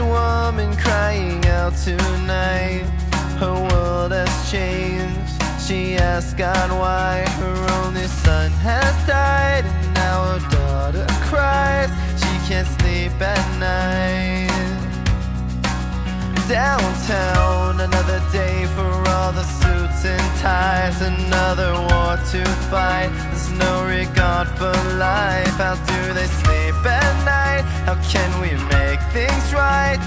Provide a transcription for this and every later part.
a woman crying out tonight. Her world has changed. She asks God why her only son has died, and now her daughter cries. She can't sleep at night. Downtown, another day for all the suits and ties, another war to fight. There's no regard for life. How do they sleep at night? How can we make things right?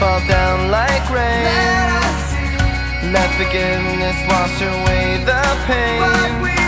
Fall down like rain. Let forgiveness wash away the pain.